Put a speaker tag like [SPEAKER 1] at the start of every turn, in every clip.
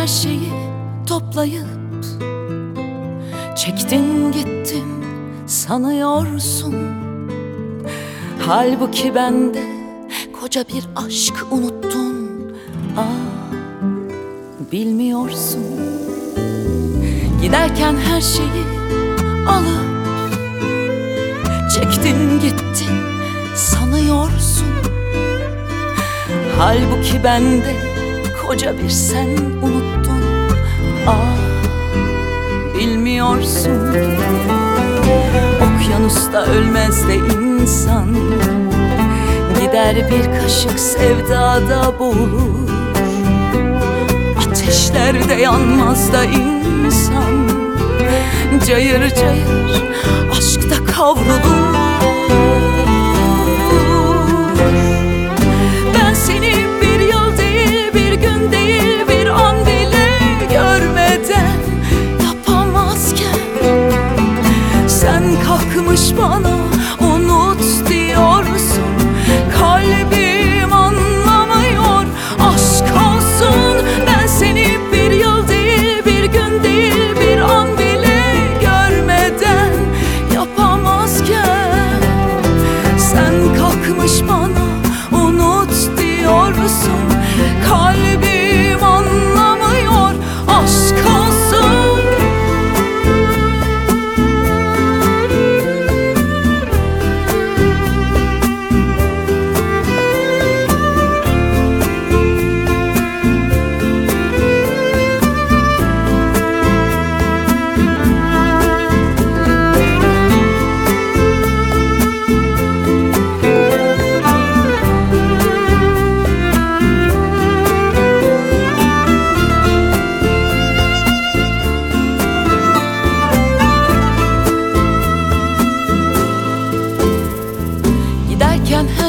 [SPEAKER 1] her şeyi toplayıp Çektin gittim sanıyorsun. Halbuki bende koca bir aşk unuttun. Ah bilmiyorsun. Giderken her şeyi alıp Çektin gittin sanıyorsun. Halbuki bende koca bir sen unuttun. Ah bilmiyorsun. Okyanusta ölmez de insan. Gider bir kaşık sevdada boğulur Ateşlerde yanmaz da insan. Cayır cayır kalkmış bana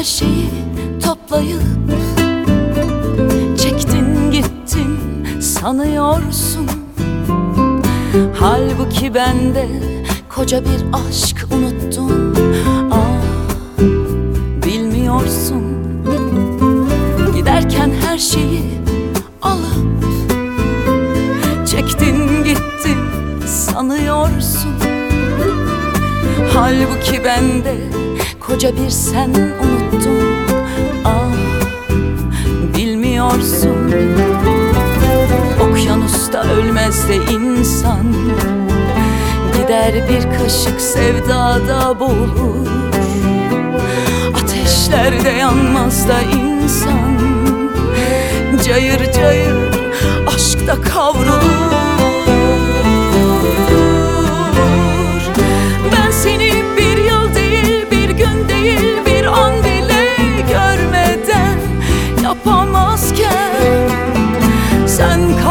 [SPEAKER 1] her şeyi toplayıp Çektin gittin sanıyorsun. Halbuki bende koca bir aşk unuttun Ah bilmiyorsun. Giderken her şeyi alıp Çektin gittin sanıyorsun. Halbuki bende koca bir sen unuttun. Ah bilmiyorsun. Okyanusta ölmez de insan Gider bir kaşık sevdada boğulur. Ateşlerde yanmaz da insan Cayır cayır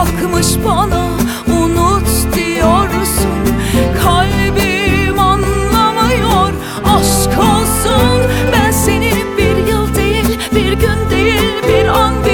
[SPEAKER 1] Kalkmış bana unut diyorsun. Kalbim anlamıyor aşk olsun Ben seni bir yıl değil bir gün değil bir an değil